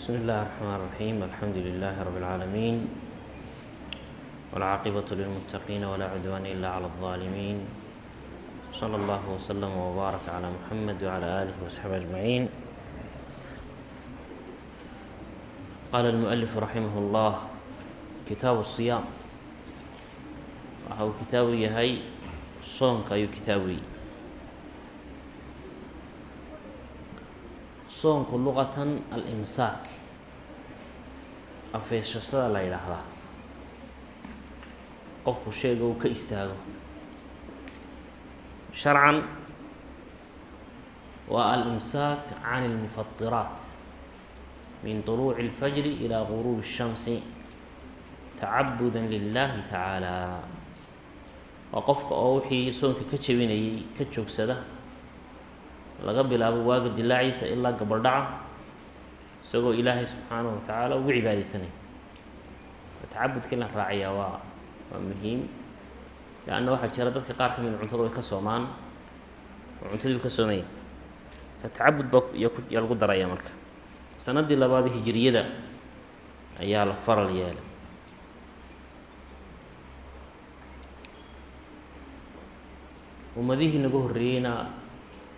بسم الله الرحمن الرحيم الحمد لله رب العالمين والعاقبة للمتقين ولا عدوان إلا على الظالمين صلى الله وسلم وبارك على محمد وعلى آله وصحبه أجمعين قال المؤلف رحمه الله kitaabu الصiyaam waxa uu kitaabu yahay soonka ayuu soonku luqatan alimsaak afeeshashada la yidhaahdaa qofku sheega uu ka istaago sharcan waa alimsaak can اlmufatiraat min طuluuci اlfajri ilaa guruubi الshamsi tacabuda lilahi tacaala waa qofka oo wixii soonka ka jebinayay ka joogsada laga bilaabo waaga dilaaciisa ilaa gabaldhaca isagoo ilaahay subxaanahu wa tacaala ugu cibaadeysanaya tacabudka in la raaciyaa waa waa muhiim leanna waxaa jira dadka qaar ka mida cuntada way ka soomaan oo cuntadii u ka soomaya ka tacabud baa yaa lagu daraya marka. Sanadii labaad hijiriyada ayaa la faral yeelay. Ummadihii naga horreeyeyna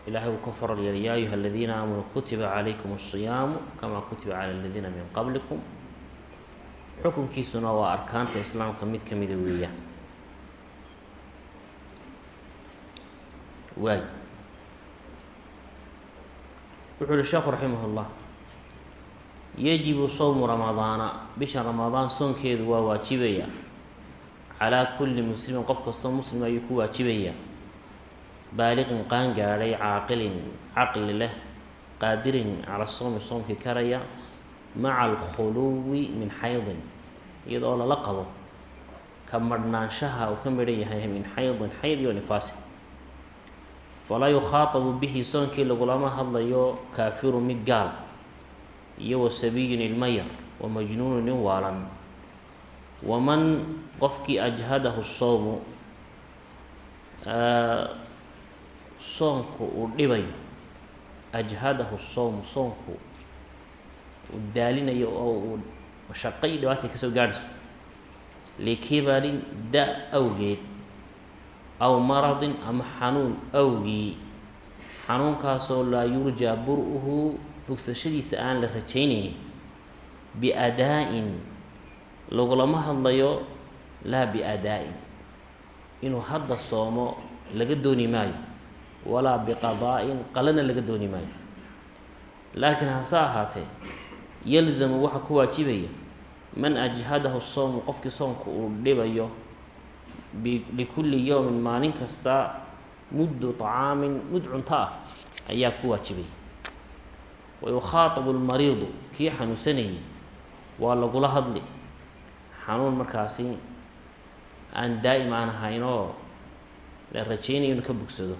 ilaahay uu ka faral yeelay yaa ayuha aladiina aamanuu kutiba calaykum الصiyaamu kamaa kutiba cala aladiina min qablikum xukunkiisuna waa arkaanta islaamka mid ka mida weeyaan waay wuxuu uhi sheekhu raximah اllah yajibu sowmu ramadaana bisha ramadaan soonkeedu waa waajibaya calaa kulli muslimin qof kastoo muslim ayuu ku waajibayaa baaliqin qaan gaadhay caaqilin caqli leh qaadirin cala soomi soomkii karaya maca alkhuluwi min xaydin iyadoo lala qabo ka madhnaanshaha uu ka midhan yahay min xaydin xayd iyo nifaasi falaa yukhaatabu bihi soonkii lagulama hadlayo kaafiru mid gaal iyo wa sabiyun ilmayar wa majnuunu nin waalan. Waman qofkii ajhadahu sowmu soonku uu dhibayo. Ajhadahu sowmu soonku uu daalinayo oo uu mashaqo iyo dhibaatay ka soo gaadhayso. Likibarin da awgeed aw maradin ama xanuun awgii xanuunkaasoo laa yurjaa bur-uhu bogsashadiisa aan la rajaynaynin biadaa-in lagulama hadlayo laa biadaa-in. Inuu hadda soomo laga dooni maayo walaa biqadaa-in qalana laga dooni maayo laakiin hase ahaatee yalzamu waxaa ku waajibaya man ajhadahu sowmu qofkii soonku uu dhibayo likulli yowmin maalin kasta muddu طacaamin mud cunto ah ayaa ku waajibaya wayukhaatabu lmariidu kii xanuunsanayay waa lagula hadli xanuun markaasi aan daa'im aan ahayn oo la rajaynayo inu ka bogsado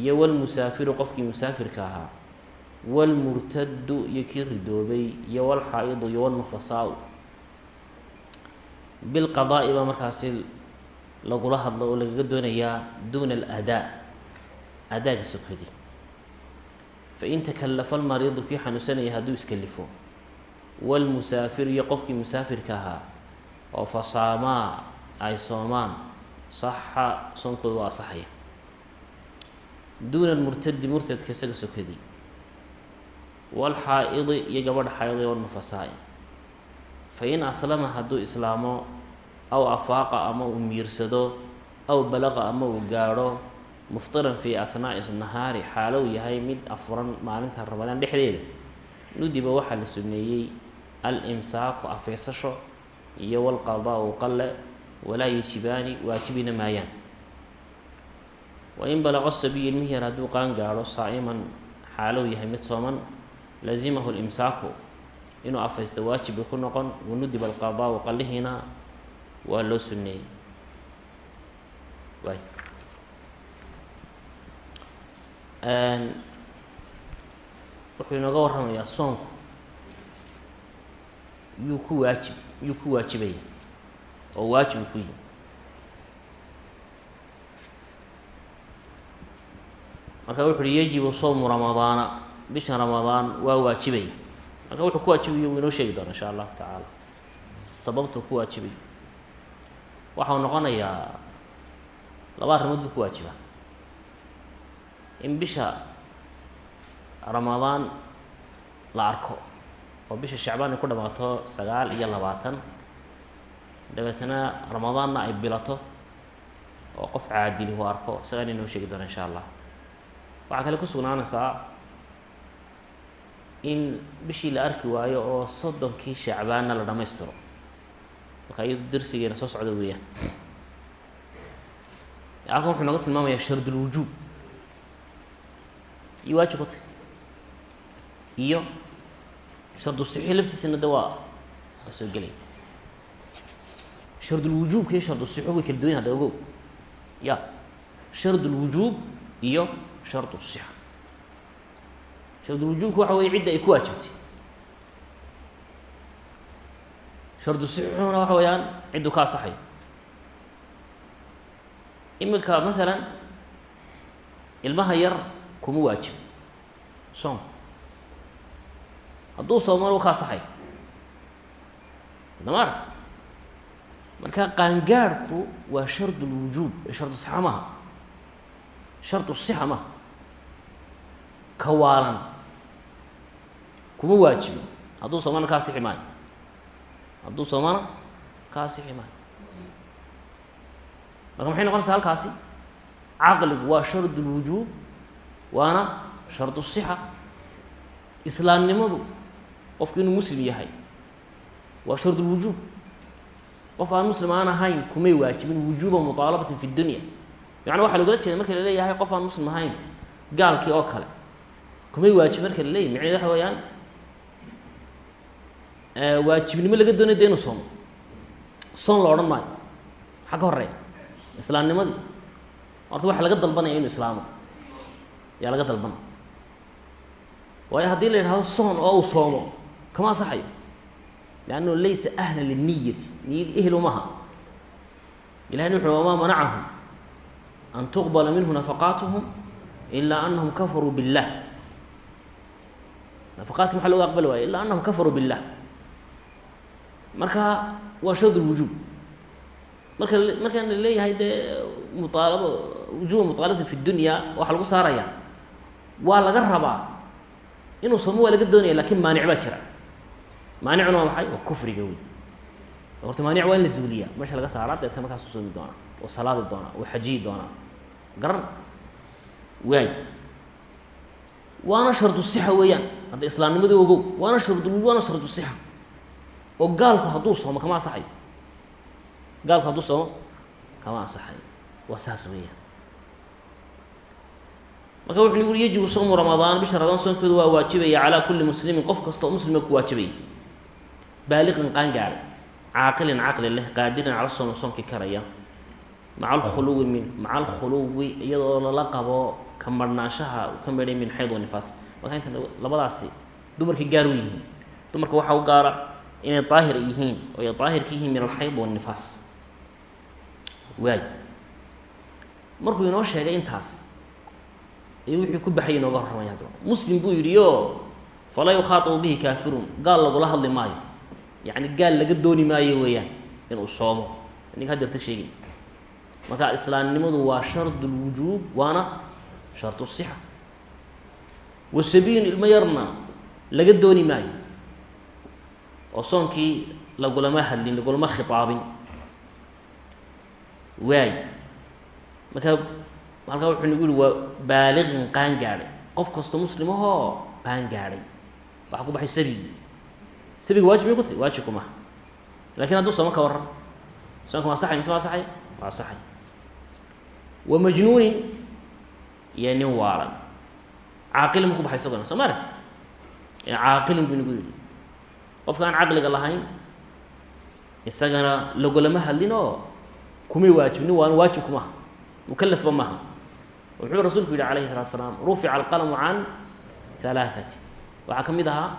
iyo walmusaafiru qofkii musaafirka ahaa walmurtadu iyo kii ridoobay iyo walxaa-idu iyo walnufasaa-u bilqadaa'i baa markaasi lagula hadlo oo lagaga doonayaa duuna aladaa adaaga sokadi fain takallafa almariidu kii xanuunsanaya hadduu iskalifo walmusaafiru iyo qofkii musaafirka ahaa oo fasaamaa ay soomaan saxa soonkooda waa asaxaya duuna almurtadi murtadka isaga sokadi walxaa-idi iyo gabadha xaa-ida walnufasaa-i fain aslama hadduu islaamo aw afaaqa ama uu miirsado aw balaqa ama uu gaadho muftiran fii ahnaa'i nahaari xaalow yahay mid afuran maalinta ramadaan dhexdeeda nudiba waxaa la sumeeyey al-imsaaku afeysasho iyo walqadaa-u qalle walaa yajibaani waajibina maayaan wain balaqa sabiyu ilmihi yar hadduu qaan gaadho saa'iman xaalow yahay mid sooman lazimahu limsaaku inuu afaysta waajib ku noqon wanudiba alqadaa-u qallihiina waa loo suneeyey waay wuxuu inooga warramayaa soonku. Yuu ku waajib yuu ku waajibaya oo waajib ku yihi marka wuxu uhi yajibu sowmu ramadaana bisha ramadaan waa waajibaya marka wuxuu ku waajibayo inoo sheegi doona insha allahu tacaala. Sababtuu ku waajibay. Waxau noqonayaa laba arrimood buu ku waajibaa. In bisha ramadaan la arko oo bisha shacbaan ay ku dhamaato sagaal iyo labaatan dabeetana ramadaanna ay bilato oo qof caadili uu arko isagaan inoo sheegi doona insha allah waxaa kale ku sugnaanaysaa in bishii la arki waayo oo soddonkii shacbaanna la dhammaystiro. Marka iyado darsigeena soo socda weeyaan. Halkan wuxuu nooga tilmaamayaa shardulwujuub iyo waajib ku iyo shardu sixi laftiisana de waa waa soo gelaya shardulwujuubka iyo shardu sixo way kala duwan hadda ogow. Ya shardulwujuub iyo shardu sixa shardulwujuubka waxa weye cidda ay ku waajibtay shardu sixuuna waxa weeyaan ciddu ka asaxayo iminka maalan ilmaha yar kuma waajibo soom hadduu soomana u ka asaxay adama aragta marka qaangaadhku waa shard lwujuub ee shardu sixa maha shardu sixa maha kawaalan kuma waajibo. Hadduu soomana ka asixi maayo hadduu soomana ka asixi maayo marka maxay noqonaysaa halkaasi? Caqligu waa shard lwujuub waana shardu sixa. Islaamnimadu qofku inuu muslim yahay waa shard lwujuub qof aan muslim aan ahayn kumay waajibin wujuuba muطaalabatin fi dunya. Macnaa waxaa logala jeeda marka la leeyahay qof aan muslim ahayn gaalkii oo kale kumay waajib marka la leeyahy macneed waxa weeyaan waajibnimo laga doonay de soomo. Soon la odhan maayo. Maxaa ka horreeya islaamnimadii horta waxaa laga dalbanaya inu islaamo. Yaa laga dalbanaya waayo haddii la yidhahdo soon oo uu soomo kama asaxayo lannu laysa ahla liniyati niyad ehel umaha ilahina wuxu wamaa manacahum an tuqbala minhu nafaqaatuhum ilaa anahum kafaruu billah nafaqaadki maxaa loga aqbali waaya ilaa anahum kafaruu billah marka waa shard lwujuub marka markaan leeyahay dee muaalaba wujuba muطaalabati fi dunya waxaa lagu saaraya waa laga rabaa inuu somo waa laga doonaya laakiin maanic baa jira maanicuna waa maxay waa kufriga wey horta maanic waa in la zuuliyaa meesha laga saaraa deeta markaasu soomi doonaa oo salaadi doonaa oo xajiyi doonaa garan waay waana shardu sixa weeyaan. Hadda islaamnimadii ogow waana shard waana shardu sixa. Oo gaalku hadduu soomo kama asaxayo gaalku hadduu soomo kama asaxayo waa saas weeyaan. Marka wuxu ui yajibu sawmu ramadaan bisha ramadaan soonkeedu waa waajibaya calaa kulli muslimin qof kasta oo muslima ku waajibaya. Baaliqin qaan gaadhay caaqilin caqli leh qaadirin cala sooma soomkii karaya. Maca alkhuluwi min maca alkhuluwi iyadoo lala qabo ka marhnaanshaha ka medhay min xayd wa marka inta labadaasi dumarkii gaar u yihiin. Dumarka waxaa u gaara inay daahir yihiin oo ay daahir min alxayd wanifaas waay. Markuu inoo sheegay intaas iyo wixii ku baxay inooga horramaya haddaba muslim buu yidhi o falaa yukhaatabu bihi kaafiruun gaal lagula hadli maayo. Yacni gaal laga dooni maayo weeyaan inuu soomo. Ninka hadeerta sheegin. Marka islaamnimadu waa shard lwujuub waana shardu sixa wasabiyin ilmo yarna laga dooni maayo oo soonkii lagulama hadlin lagulama khitaabin waay marka halkaa wuxuu nagu yihi waa baaliqin qaan gaadhay qof kastoo muslim ahoo qaan gaadhay waxaa ku baxay sabigii sabiga waajib may ku tahy waajibku maha laakiin hadduu sooma ka warran soonka ma asaxay mise ma asaxay waa asaxay wa iyo nin waalan. Caaqilin mu ku baxay isagona soo ma aragti? Caaqilin buu nagu yidhi. Qofka aan caqliga lahayn isagana lagolama hadlin oo kumay waajibnin waana waajib kumaha mukalafba maha. Wuxuu rasuulku yidhi alayhi salatu salaam rufica alqalamu can halaaati waxaa ka mid ahaa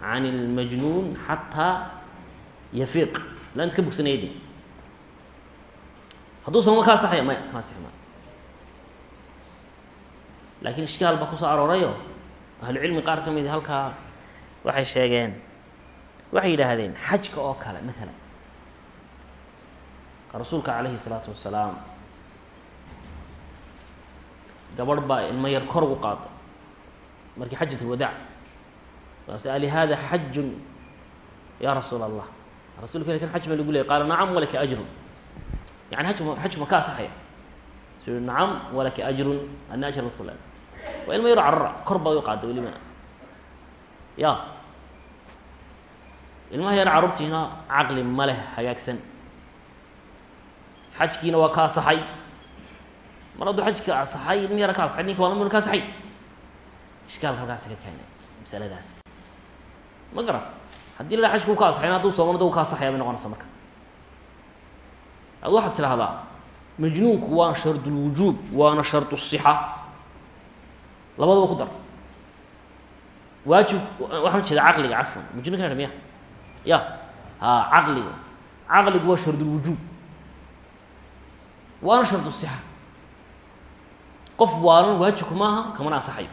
can اlmajnuun xataa yafiiq. Ila inta ka bogsanayadi hadduu soo ma kaa saxaya laakiin ishkaal baa ku soo aroorayo? Ahlucilmi qaar ka midi halkaa waxay sheegeen waxay yidhaahdeen xajka oo kale maalan rasuulka calayhi salaatu wasalaam gabadh baa ilmo yar kor ugu qaada markii xajat lwadaac waase ali hada xajun ya rasuula allah rasulka kan xaj ma lagu leeyay qaala nacam walaki ajrun. Yani aj xaj ma ka asaxaya su nacam walaki ajrun. Adna ajr bad ku leeda waa ilmo yaro carara kor baa u qaada ya ilmaha yar carruurtiina caqli ma leh hagaagsan. Xajkiina ka asaxay mar hadduu xajka asaxay ilmi yara ka asaxay ninka waa lamuna ka asaxay ishkaalka halkaasi ka keenay masaladaas. Ma garata la xajku ka asaxayn hadduu soomana u ka asaxaya bay noqonaysa marka. Ad waxaad majnuunku waa shardulwujuub waana shardu sixa labadaba ku dar waajib waxaan ujeeda caqliga cafwan majnuunka na miya ya ha caqliga caqligu waa shardulwujuub waana shardu sixa qof waalan waajibku maaha kamana asaxayo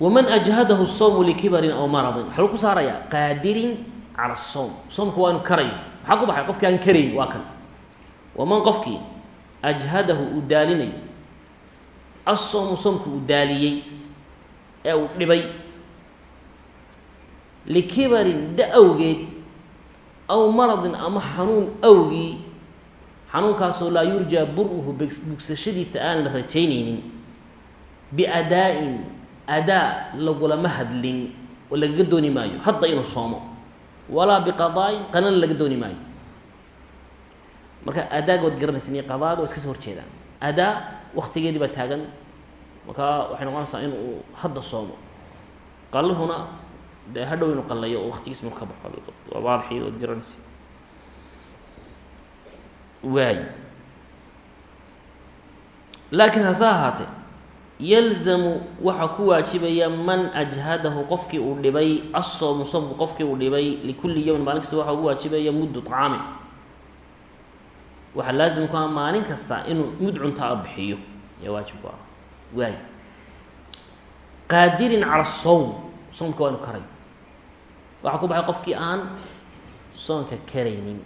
waman ajhadahu الsawmu likibarin aw maradin waxaa lagu ku saarayaa qaadirin cala الsawm soomka waa inu karayo maxaa ku baxay qofki aan karayn waa kan waman qofkii ajhadahu uu daalinayo asawmu soomku uu daaliyey ee uu dhibay. Likibarin da awgeed aw maradin ama xanuun awgii xanuunkaasoo laa yurjaa bur-uhu bugsashadiisa aan la rajaynaynin biadaa-in adaa lagulama hadlin oo lagaga dooni maayo hadda inuu soomo. Walaa biqadaain qanana laga dooni maayo. Marka adaaga waad garanaysan iyo qadaaga waa iska soo horjeedaan. Adaa waktigeedii baa taagan. Markaa waxay noqonaysaa in uu hadda soomo. Qalihuna dee hadhow inuu qallayo oo waktigiis marka ka baxo waa waadaxii waad garanaysa waay. Laakiin hase ahaatee yalzamu waxaa ku waajibaya man ajhadahu qofkii uu dhibay asoomu soomku qofkii uu dhibay likulli yowmin maalin kasta waxaa ugu waajibaya muddu طcaamin waxaa laazim ku ah maalin kasta inuu mud cuntaa bixiyo. Ayaa waajib ku ah. Waay. Qaadirin cala sowm soomka waa inu karay. Waxaa ku baxay qofkii aan soonka karaynin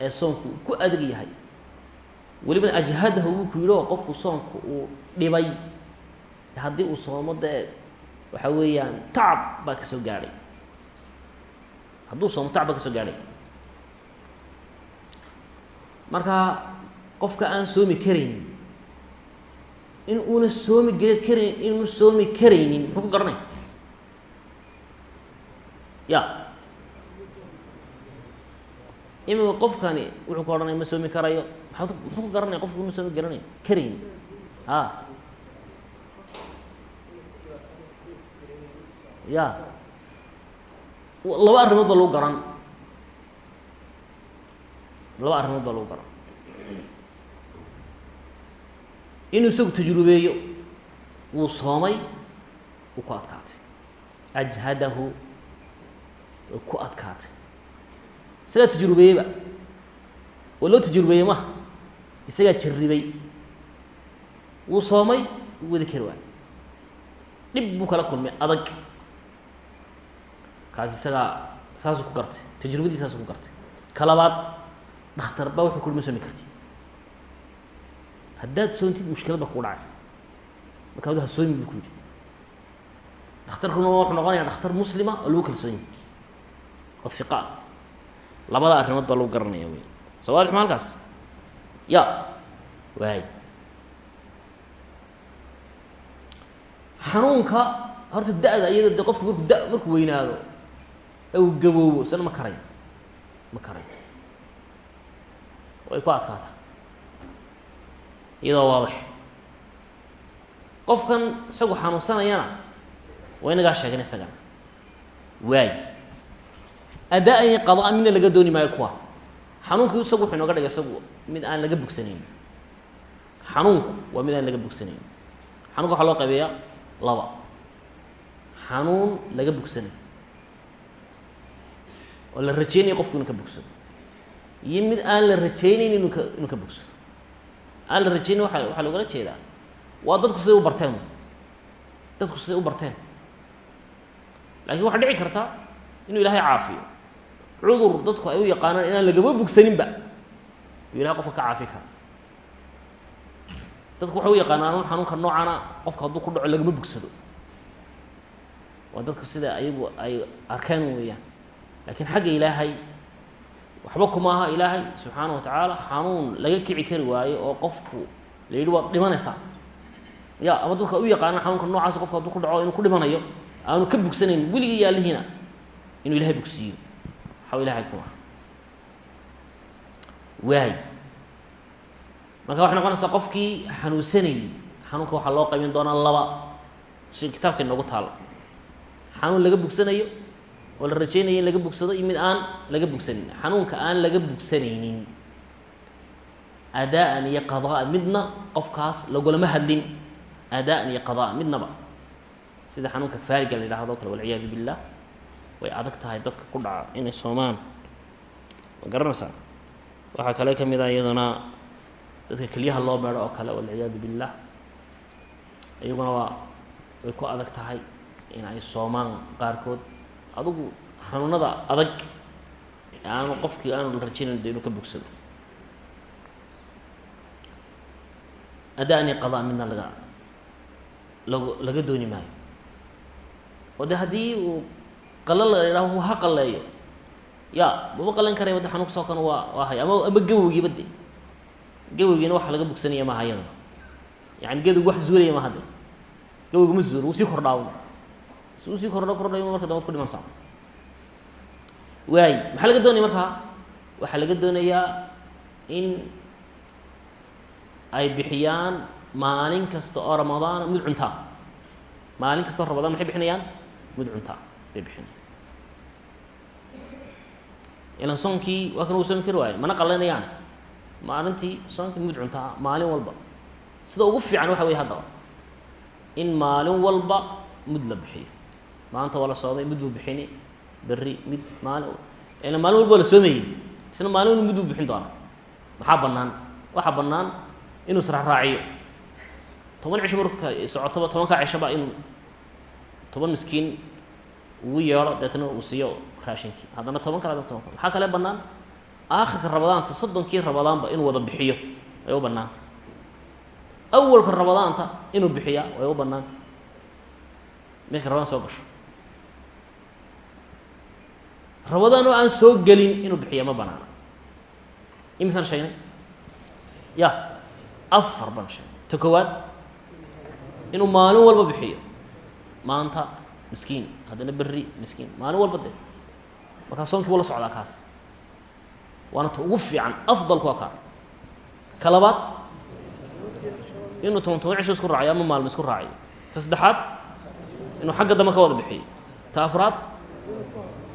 ee soonku ku adag yahay. Welibana ajhadahu wuu ku yidhi oo qofku soonku uu dhibay. Haddii uu soomo dee waxa weeyaan tacab baa ka soo gaadhay. Hadduu soomo tacab baa ka soo gaadhay marka qofka aan soomi karaynin in uuna soomi ge karayn inuuna soomi karaynin muxuu ku garanay? Ya. Imika qofkani wuxuu ka odhanaya ma soomi karayo. Maa muxuu ku garanaya qofku ma soomi garanay karayn a ya. Laba arrimood baa lagu garan laba arrimood baa lagu garan inuu isagu tajrubeeyo wuu soomay wuu ku adkaatay. Ajhadahu way ku adkaatay. Isagaa tajrubeeyeyba oo loo tajrubeeyey maha isagaa jarribay. Wuu soomay wuu wadi kari waay dhib buu kala kulmay adag. Kaas isagaa saasuu ku gartay. Tajrubadii saasuu ku gartay. Ka labaad dhakhtar baa wuxuu kuli ma soomi karti. Haddaad soontid mushkilad baa kugu dhacaysa. Marka wada ha soomi buu ku yidhi. Dhakhtarkuna wuxuu noqonaya dhakhtar muslima oo lagu kalsoon yahy oo fiqa. Labada arrimood baa lagu garanaya wey ma halkaas ya. Waay xanuunka horta da-da iyado de qofku markuu da markuu weynaado uu gaboobo isna ma karay ma karay way ku adkaata. Iyadoo waadax qofkan isagu xanuunsanayana waa inagaa sheegan isagana waay. Iyo qada-a midna laga dooni maayo kuwa. Xanuunkii isagu wuxuu inooga dhigay isagu mid aan laga bogsanayn xanuunku waa mid aan laga bogsanayn xanunka waxaa loo qaybeeyaa laba. Xanuun laga bogsanayo oo la rajeynayo qofku inuu ka bogsado iyo mid aan la rajeyneyn inuu ka inuu ka bogsado aan la rajeynayn waa waxaa loogala jeedaa. Waa dadku siday u barteen. Dadku siday u barteen. Lakin waxaa dhici karta inuu ilaahay caafiyo. Cudur dadku ay u yaqaanaan inaan lagama bugsaninba uu ilahay qofka ka caafi kara dadku waxay u yaqaanaan xanuunka noocana qofka hadduu ku dhaco lagama bugsado waa dadku sida ayagu ay arkaan weeyaan. Laakiin xagga ilaahay waxba kuma aha ilaahay subxaana wa tacaala xanuun laga kici kari waayo oo qofku la yidhi waad dhimanaysaa ya ama dadku ay u yaqaanaan xanuunka noocaas qofka hadduu ku dhaco inuu ku dhimanayo aanu ka bugsanayn weligii yaalihiina inuu ilahay bugsiiyo. Waxba ilahay kuma aha waay marka waxay noqonaysaa qofkii xanuunsanayey xanuunka waxaa loo qaybin doonaa laba. Si kitaabka inoogu taala xanuun laga bugsanayo oo la rajaynayo in laga bugsado iyo mid aan laga bugsanin xanuunka aan laga bugsanaynin adaa-an iyo qadaa midna qofkaas lagulama hadlin adaa-an iyo qadaa midnaba. Sida xanuunka faariga la yidhahdo kale walciyaadu billah way adag tahay dadka ku dhaca inay soomaan. Ma garanaysaa? Waxaa kale ka mid ah iyaduna dadka kelyaha loo meedho oo kale walciyaadu billah iyaguna waa way ku adag tahay in ay soomaan qaarkood adugu xanuunada adag aanu qofkii aanu la rajaynayn de inuu ka bogsado. Ada-ani qadaa midna laga lag laga dooni maayo. Oo de haddii uu qalo la idhaho ha qaleeyo ya mama qalan karaya wade xanuunka soo kan waa waa hay ama ama gawowgiiba de gawowgiina waxa laga bogsanaya maaha iyadana yani gedowg wax zuulaya maha de gawowga ma zuulo wuu sii kordhaawn si uu sii kordho kordhayo marka damad ku dhimansaa waay maxaa laga doonaya markaa waxaa laga doonayaa in ay bixiyaan maalin kasta oo ramadaana mid cuntaa maalin kasta oo ramadaan maxay bixinayaan? Mid cuntaa bay bixinayaan. Ilan soonkii waa kan uu soomi kari waayo mana qalanayaan maalintii soonkii mid cuntaa maalin walba. Sida ugu fiican waxa wey haddaba in maalin walba mud la bixiyo maanta waa la sooday mid buu bixini berri mid maalin ila maalin walba waa la soomayey. Isna maalin walba mid buu bixin doonaa. Maxaa bannaan? Waxaa bannaan inuu israacraaciyo toban cisho marka socotoba tobankaa cishaba inuu toban miskiin ugu yeedho deetna uu siiyo raashinkii. Haddana toban kale haddana toban kale maxaa kale bannaan? Aakhirka rabadaanta soddonkii rabadaanba inuu wada bixiyo way u bannaanta. Awalka rabadaanta inuu bixiyaa way u bannaanta. Markay rabadaan soo gasho rabadaan oo aan soo gelin inuu bixiya ma banaana imisaan sheegnay? Ya afar baan sheegnay. Ta inuu maalin walba bixiyo. Maanta miskiin. Haddana berri miskiin. Maalin walba dee. Markaa soonkiibu la socdaa kaas. Waana ta ugu fiican afdalku waa kaa. Ka inuu toban toban cisho isku raaciyo ama maalmo isku raaciyo ta saddexaad inuu xagga dambe ka wada bixiyo. Ta afraad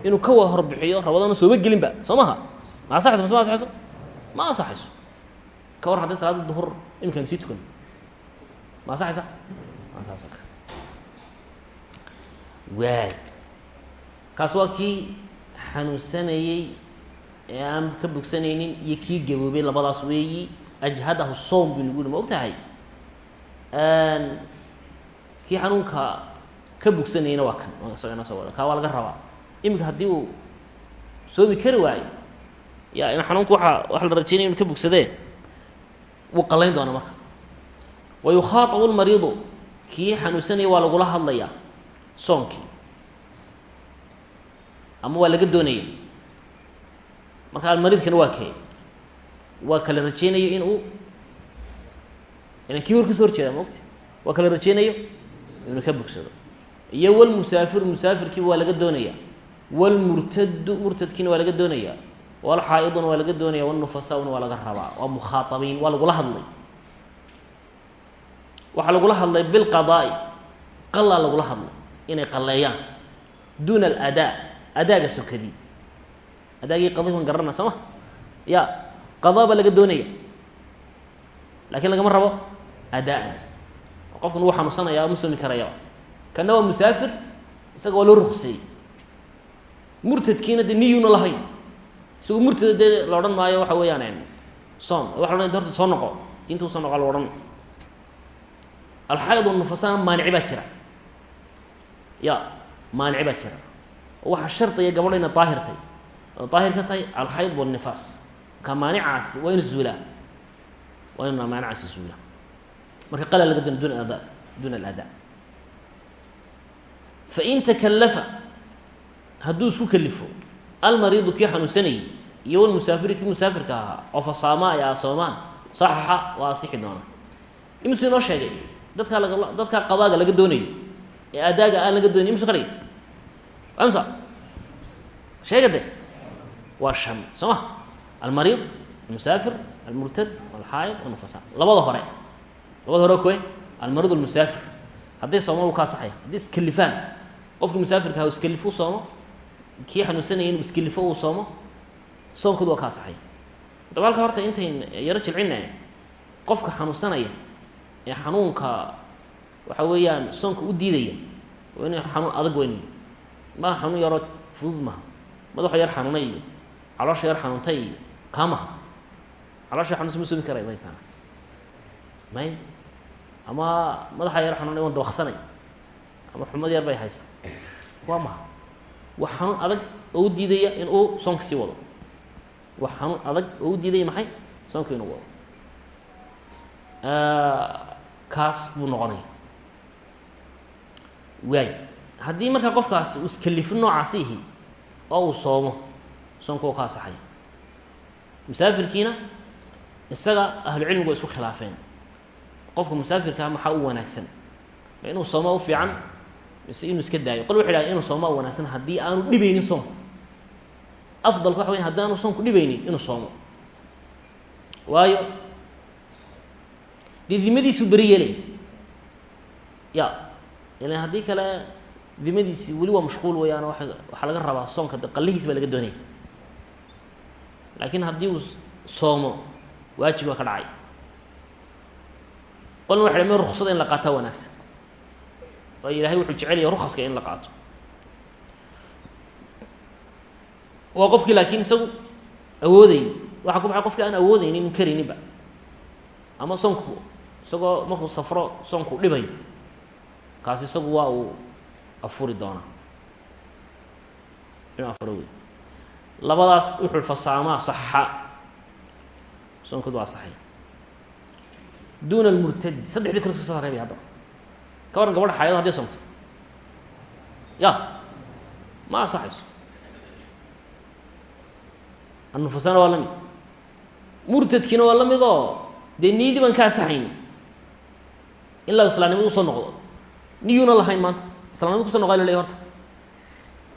inuu ka wada hor bixiyo rabadaana sooma gelinba soo maha ma asaxayso mase ma asaxayso ma asaxayso ka war haddii salaada duhur iminkaan sii tukan. Ma asaxaysa ma asaxayso waay. Kaas waa kii xanuunsanayey ee aan ka bogsanaynin iyo kii gaboobay labadaas weeyi ajhadahu soom bu nagu yihi ma og tahay kii xanuunka ka bogsanayeyna waa kan. Isaga inoo soo wada. Kaa waa laga rabaa iminka haddii uu soomi kari waayo ya in xanuunku waa waxa la rajeynaya inu ka bogsadee wuu qalayn doona marka. Wa yukhaatabu lmariidu kii xanuunsanaya waa lagula hadlayaa soonkii. Ama waa laga doonaya marka almariidkana waa kee. Waa kala rajeynayo in uu inan kii hor ka soo horjeeda maogta waa kala rajeynayo inuu ka bogsado. Iyo walmusaafiru musaafirkiiba waa laga doonaya wlmurtadu murtadkiina waa laga doonaya walxaa-iduna waa laga doonaya wnufasauna waa laga rabaa waa mukhaaabiin waa lagula hadlay waxaa lagula hadlay bilqadaa'i qalaa lagula hadlay inay qaleeyaan duuna aladaa adaaga sokadii adaagii qadii waan garanaa soo ya qadaa baa laga doonaya laakiin lagama rabo adaa-an qofkan wuu xanuunsanaya ma soomi karayaba kana waa musaafir isaga waa loo rukseeyey murtadkiina dee niyuuna lahayn. Isagoo murtada dee la odhan maayo waxa weeyaan soon waxa la horta soo noqo diinta u soo noqo la odhan. Alxayd nufasana maanici baa jira. Ya maanici baa jira. Waxaa shardiya gabadho ina daahirtay. Daahir ka tahay alxayd walnifaas marka maanicaasi waa inu zuulaa. Waa inu maanicaasi zuulaa. Marka qalaa laga duna ada duna aladaa fain takalafa hadduu isku kalifo almariidu kii xanuunsanayay iyo walmusaafiri kii musaafirka ahaa oo fasaama ay asoomaan saxaxa waa asixi doona. Imisuu inoo sheegay? Dadkaa laga dadkaa qadaaga laga doonayo ee adaaga aan laga doonayo imisu ka amsa. Sheega waa shan soo ma? Almusaafir almurtad alxaayid alnufasa labada hore. Labada hore koe almariid almusaafir hadday sooma u kaa saxaya haddii iskalifaan qofkii musaafirka aha iskalifu soomo kii xanuunsanaya inu iskalifo uu soomo? Soomkoodu waa kaa saxaya daba halka horta intayn yaro jilcina qofka xanuunsanaya ee xanuunka waxa weeyaan soonka u diidaya waa xanuun adag weyn maha xanuun yaroo fudud maha madaxa yar xanuunay iyo caloosha yar xanuuntay iyo kaa maha. Caloosha xanuunsan ma soomi karay may may? Ama madaxa yar xanuunay waan dabaksanay ama xumad yar bay haysa waa maha wax xanuun adag oo u diidaya in uu soonka sii wado. wax xanuun adag oo u diidaya maxay? soonka inuu wado. Kaas buu noqonaya waay haddii markaa qofkaasi uu iskalifo noocaasi ihi oo uu soomo soonka oo ka asaxaya musaafirkiina isaga ahlucilmigu way isku khilaafeen. Qofka musaafirkaa maxaa u wanaagsan? Inuu sooma u fiican mise inuu iska daayo. Qol wuxu dhaha inuu sooma u wanaagsan haddii aanu dhibeynin soomku afdalka waxa wey haddi aanu soomku dhibeynin inuu soomo. Waayo dee dimadiisuu beri yeelay. Ya ilan haddii kale dimadiisi weli waa mashquul weyaan waa waxaa laga rabaa soonka de qallihiis baa laga doonaya laakiin haddii uu soomo waajib waa ka dhacay. Qolna waxa me ruksada in la qaataa wanaagsan oo ilahay wuxuu jecelaya rukaska in la qaato. Waa qofkii laakiin isagu awoodayy waxaa ku baxay qofkii aan awoodeynin karayninba ama soonku isagoo markuu safro soonku dhibayo kaasi isagu waa uu afuri doonaa inuu afuro wey labadaas wuxuu fasaamaa saxa. Soonkoodu waa saxay. Duuna almurtadi saddexdii kale kuso reebay haddaba ka waran gabadha xaayado hadday soomtay ya ma asaxayso annufasana waa la mid. Murtadkiina waa la mid oo dee niyadii baan ka asaxayni ilaa islaamnimadu u soo noqdo. Niyuuna lahayn maanta. Islamnimadu kuso noqo la leey horta.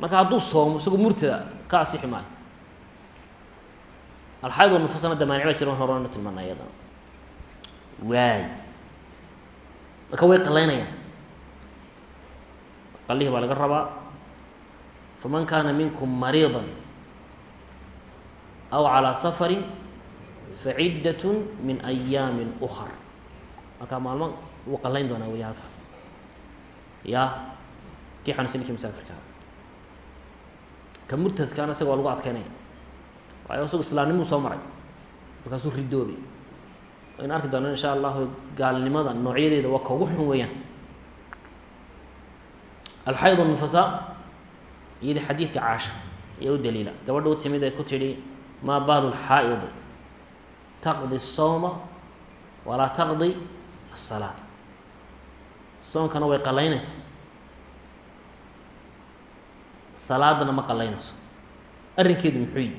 Marka hadduu soomo isagoo murtada ka asixi maayo. Alxayd wanufasana de maanic baa jira an horana tilmaana iyadana. Waay. Marka way qalihii baa laga rabaa. Faman kaana minkum mariida aw calىa safari faciddat min ayaami ukar marka maalmo wuu qalayn doonaa wey halkaas. Ya kii xanuunsan ninkii musaafirka ka murtadkaana isaga waa lagu adkeynaya waayo isagu islaamnimuu soo maray. Markaasuu ridoobay waynu arki doona insha allahu gaalnimada noocyadeeda waa kaugu xun weeyaan alxayd nufasa iyadii xadiidka caasha ayaa u daliila gabadha u timid ee ku tidhi maa baalu lxaa'idi taqdi الsawma walaa taqdi الsalaata soonkana way qalaynaysaa salaadana ma qalaynayso arrinkeedu muxuu yihi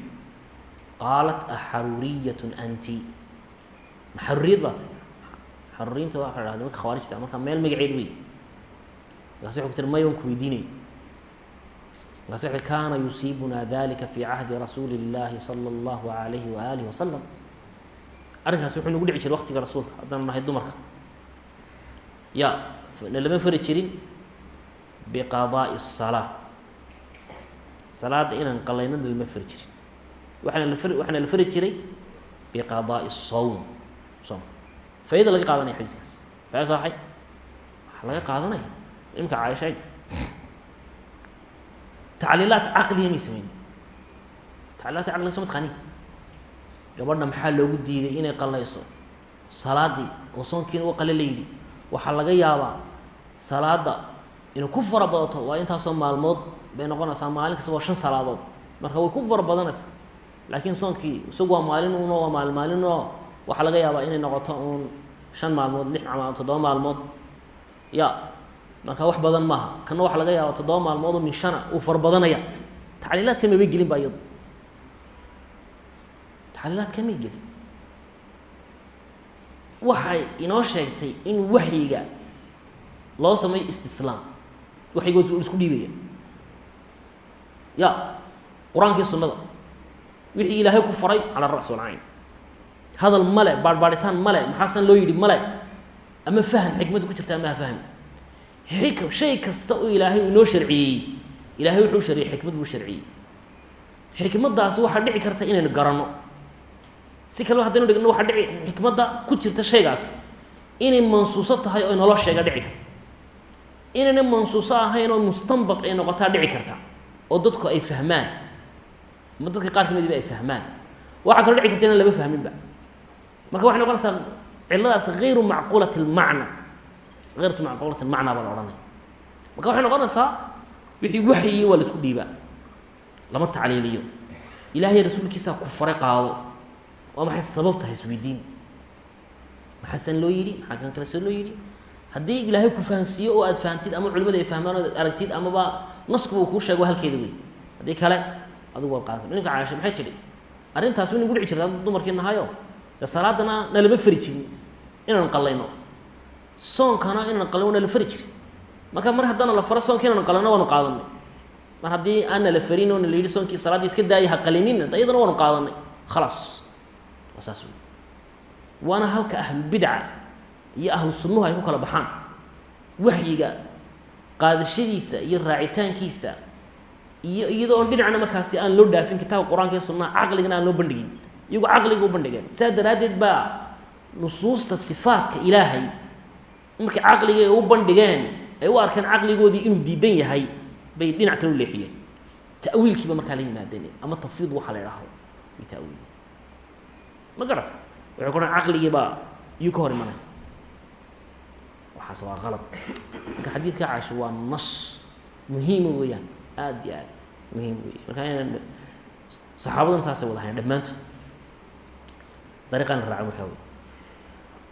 qaalat axaruuriyat anti ma xaruuriyad baa tay xaruuriyinta waa ka dhahda marka khawaarijta marka meel magaceed wey markaas wuxu ku tiri maya waan ku weydiinaya markaas wuxu kaana yusiibuna dalika fi cahdi rasuuli اllahi salى اllahu alayhi waaalih wasalam arrinkaas wuxuu nagu dhici jiray waqtiga rasuulka haddaan nahay dumarka ya nalama fari jirin biqadaaءi الsalaa salaada inaan qalayno nalama fari jirin waxaana la fari waxaana la fari jiray biqadaaءi الsawm soom faida laga qaadanaya xadiiskaas faida saaxay waxaa laga qaadanaya imika caaisha tacliilaat caqliya may sameyn. Tacliilaat caqliga soo gabadha maxaa loogu diiday inay qalayso salaadii oo soonkiina u qale layidhi waxaa laga yaabaa salaada inay ku fara badato. Waa intaasoo maalmood bay noqonaysaa. Maalin kasta waa shan salaadood. Marka way ku fara badanaysaa. Laakiin soonkii isagu waa maalin uno waa maalin maalinoo waxaa laga yaabaa inay noqoto uun shan maalmood lix maalmood toddoba maalmood. Ya marka wax badan maaha. Kana waxaa laga yaaba toddoba maalmood oo min shana uu fara badanaya tacliilaadka maba gelin ba iyadu. Tacliilaadka may gelin. Waxay inoo sheegtay in waxyiga loo sameeyo istislaam. Waxyiga wa isku dhiibaya. Ya qur'aankii sunnada. Wixii ilaahay ku faray cala aras walcayn hadal male baarbaaritaan male maxaasan loo yidhi male? Ama fahm xikmadda ku jirta amaha fahmi xikam shay kasta oo ilaahay uu inoo sharciyeeyey ilahay wuxuu sharciyey xikmad buu sharciyey. Xikmaddaasi waxaa dhici karta inaynu garanno si kaleba haddaynu dhigno waxaa dhici xikmadda ku jirta shaygaas. Inay mansuuso tahay oo inoola sheega dhici karta. Inayna mansuuso ahayn oo mustanbat ay noqotaa dhici karta. Oo dadku ay fahmaan. Ama dadka qaar ka mid ba ay fahmaan. Waxaa kaloo dhici karta inaan laba fahminba marka waxay noqonaysaa ciladaas hayru macquulat lmacna hayrtu macquulat lmacna baa la odhanaya marka waxay noqonaysaa wixii waxyi waa la isku dhiibaa lama tacliiliyo ilaahay rasuulkiisaa ku faray qaado waa maxay sababta ha isweydiin maxaasan loo yidhi maxaa kan kale se loo yidhi haddii ilaahay ku fahansiiyo oo aad fahamtid ama culimada ay fahmaan oo ad aragtid amaba naskuba uu kuu sheego halkeeda wey haddii kale adigu waad qaadata ninka caasha maxay tidhi arrintaas way nagu dhici soonkana inaan qallayno nala fari jirin. Marka mar haddana la faro soonka inaan qallayno waanu qaadanay. Mar haddii aan nala farin oo nala yidhi soonkii salaaddii iska daaya ha qalinina da iyadana waanu qaadanay. Khalaas waa saas wey waana halka ahlulbidca iyo ahlu sunnuhu ay ku kala baxaan. Waxyiga qaadashadiisa iyo raacitaankiisa iyo iyadoo dhinacna markaasi aan loo dhaafin kitaabka qur'aanka iyo sunnaha caqligana aan loo bandhigin. Iyagu caqliga u bandhigeen. Saa daraaddeed baa nusuusta sifaadka ilaahay markay caqliga ay u bandhigeen ay u arkeen caqligoodii inuu diidan yahay bay dhinac kale u leexiyeen. Ta'wiilkiiba markaa la yimaadeen ama tafwiid waxaa la idhaahdo bay ta'wiil. Ma garata waxay ku dhahan caqligii baa iyuu ka hor imanay waxaas waa qalab. Marka xadiidka caasho waa nas muhiima weeyaan aada iyo aad muhiim wey marka inaan saxaabadana saasay wada dhammaantood. Dariiqaan la raaca markaa. wey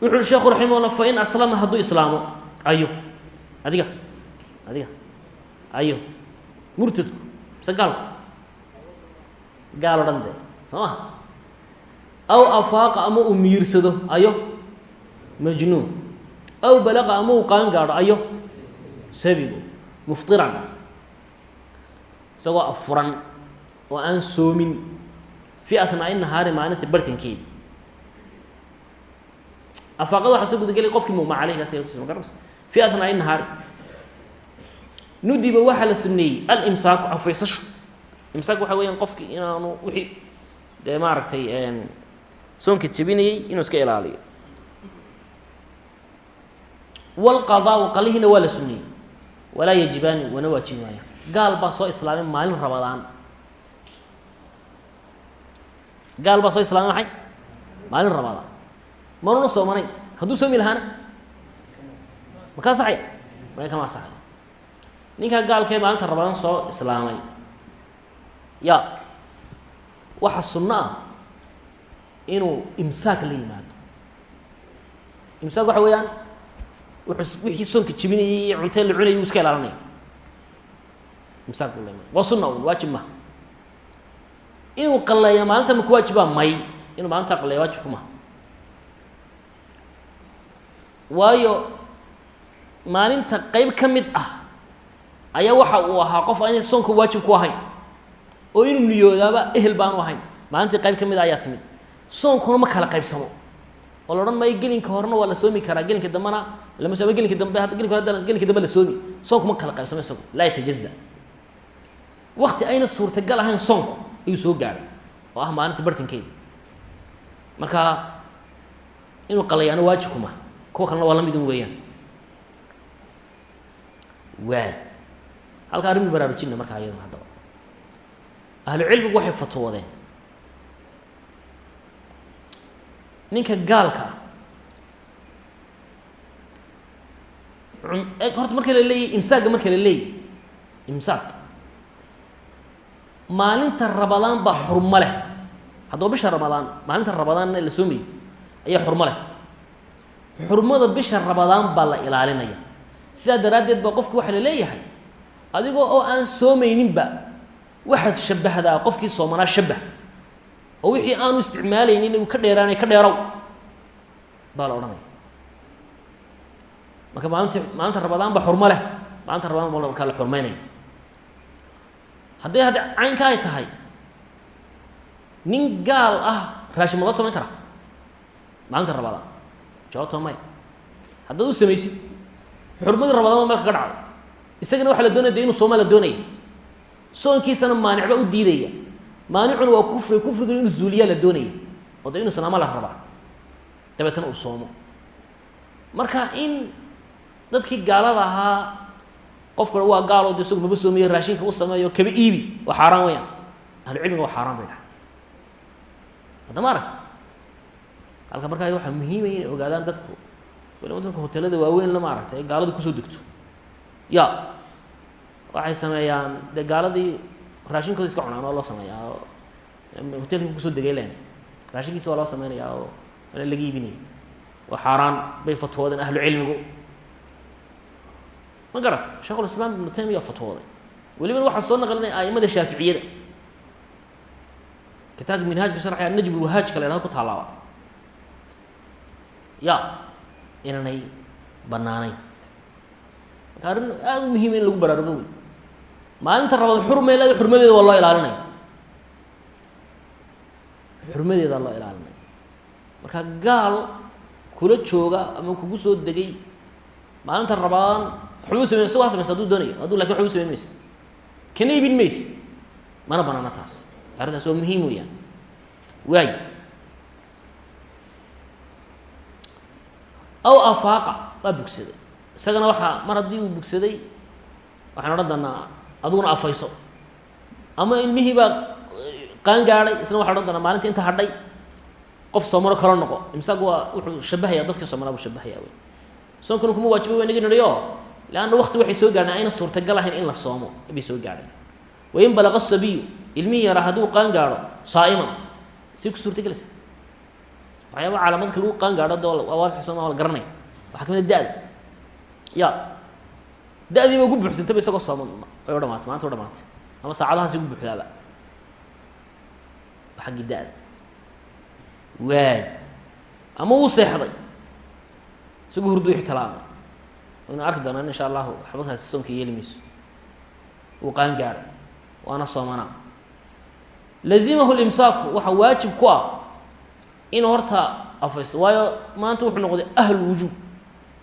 wuxu uhi sheekhu raximahullah fa in aslama hadduu islaamo ayo adiga adiga ayo murtadku mise gaalku gaal o dhan dee soo maha aw afaaqa ama uu miyirsado ayo majnuun aw balaqa ama uu qaan gaadho ayo sabigo muftiran isagoo afuran oo aan soomin fii asnaa'i nahaari maalinta bartankeeda afaaqada waxaa soo gudagelay qofkii mugma caleyh ma garanaysa fii asnaa'i nahaari. Nudiba waxaa la suneeyey alimsaaku afeysasho imsaak waxa weeyaan qofki inaanu wixii dee maaragtay soonka jebinayey inuu iska ilaaliyo. Wlqadaau qalihiina waa la suneeyey walaa yajibaani wana waajibi maaya gaal baa soo islaamay maalin rabadaan. Gaal baa soo islaamay maxay? Maalin rabadaan manuna soomanayn hadduu soomi lahaana makaa saxaya maya kamaa saxaya ninkaa gaalkee maalinta rabadaan soo islaamay. Ya waxa sunno ah inuu imsaak la yimaado. Imsaak waxa weeyaan wuxuu wixii soonka jebinayay iyo cuntee la cunayay uu iska ilaalinaya. Imsaak buu la yimaada. Waa sunna un waajib maha inuu qalleeya maalinta maku waajibaa may. Inuu maalintaa qalleeya waajib ku maha waayo maalinta qeyb ka mid ah ayaa waxa uu ahaa qof aynay soonka waajib ku ahayn oo inuu niyoodaaba ehel baanu ahayn. Maalintii qayb ka mid a ayaa timid. Soonkuna ma kala qaybsamo. Oo la odhan maayo gelinka horena waa la soomi karaa gelinka dambena lama so ama gelinka dambe hadda gelinka hore gelinka dambe la soomi. Soonku ma kala qaybsamo isagu. Laa yatajaza. Wakti ayna suurtagal ahayn soonku ayuu soo gaadhay oo ah maalinta bartankeeda marka inuu qalayaano waajib kuma kuwa kalena waa la midun weeyaan. Waay halka arrin baraarujina markaa iyadana haddaba. Ahlu cilmigu waxay fatwoodeen ninka gaalka ah. Horta marka la leeyahy imsaagga marka la leeyahy imsaaq maalinta rabadaan baa xurmo leh. Haddaba bisha ramadaan maalinta rabadaanna la soomayo ayaa xurmo leh xurmada bisha rabadaan baa la ilaalinaya. Sidaa daraaddeed baa qofki waxaa la leeyahay adigoo oo aan soomayninba waxaad shabahdaa qofkii soomanaa shabah. Oo wixii aanu isticmaalaynin uu ka dheeraanay ka dheerow baa la odhanaya. Marka maalinti maalinta rabadaan ba xurmo leh maalinta rabadaan ba markaa la xurmeynaya hadday haddi caynka ay tahay nin gaal ah raashin ma loo samayn karaa? Maalinta rabadaan jawaabta maya haddaad u samaysid xurmadii rabadaan ba meel kaga dhacday isagana waxaa la doonaya de inuu soomaa la doonaya soonkiisana maanicba u diidaya. Maanicuna waa kufri kufriguna inuu zuuliyaa la doonaya oo de inuu sanaamo la rabaa. Dabeetana uu soomo. Marka in dadkii gaalada ahaa qofka waa gaalo de isagu maba soomiye raashinka u sameeyo kaba iibi. Waa xaaraan weyaan ahlucilmiga waa xaaraan bay dhahay. Hadda ma aragta halka markaa waxaa muhiimaya inay ogaadaan dadku. Waliba dadka hotelada waaweyn la maaragtay ay ku soo degto. Ya waxay sameeyaan dee gaaladii raashinkooda iska cunaan oo loo sameeyaa oo hotelkii ku soo degay len raashinkiisa waa loo sameynayaa oo laga iibinaya waa xaaraan bay fatwoodeen ahlu cilmigu. Ma garata sheikhulislaam ibnu taymiya fatwooday. Welibana waxaa soo naqlinay aimada shaaficiyada kitaabka minhaajka sharxiga najm lwahaajka la yhahdo ku taalaaba ya inaanay banaanayn marka arrin aada u muhiima in lagu baraarugo wey maalinta rabaad xurmay leeda xurmadeeda waa loo ilaalinaya xurmadeedaa loo ilaalinaya marka gaal kula jooga ama kugu soo degay maalinta rabadaan waxba u samayn isagoo ha samaysa haduu doonayo hadduu laakiin waxba u samayn maysid kana ibin maysid mana banaana taas arrintaas waa muhiim weeyaan waay aw afaaqa waa bugsaday isagana waxaa mar haddii uu bugsaday waxaan odhan doonaa aduguna afayso ama ilmihii baa qaan gaadhay isna waxaan odhan doonaa maalinta inta hadhay qof soomano kala noqo imsaaq waa wuxuu shabahaya dadkii soomanaa buu shabahaya wey soonkuna kuma waajiba waa inaga nidhayo leanna wakti waxay soo gaadheen ayna suurtagal ahayn in la soomo bay soo gaadheen wain balaqa sabiyu ilmihii yaraa hadduu qaan gaadho saa'iman say ku suurtagelaysa waxyaaba calaamad marka lagu qaan gaadho de waa waadxusama waa la garanaya waxaa ka mid a da-da ya da-diiba ugu buuxsantaba isagoo sooman ay u dhamaatay maanta u dhamaatay. Ama saacadahaasi ugu buuxdaaba. Xaggii da-da waay. Ama wuu seexday. Isagoo hurdu ixtilaamay waynu arki doonaan insha allahu waxbadkaasi soonka yeeli mayso wuu qaan gaadhay waana soomanaa. Lazimahu limsaaku waxaa waajib ku ah inuu horta afaysto. Waayo maanta wuxuu noqday ahlu wujuub.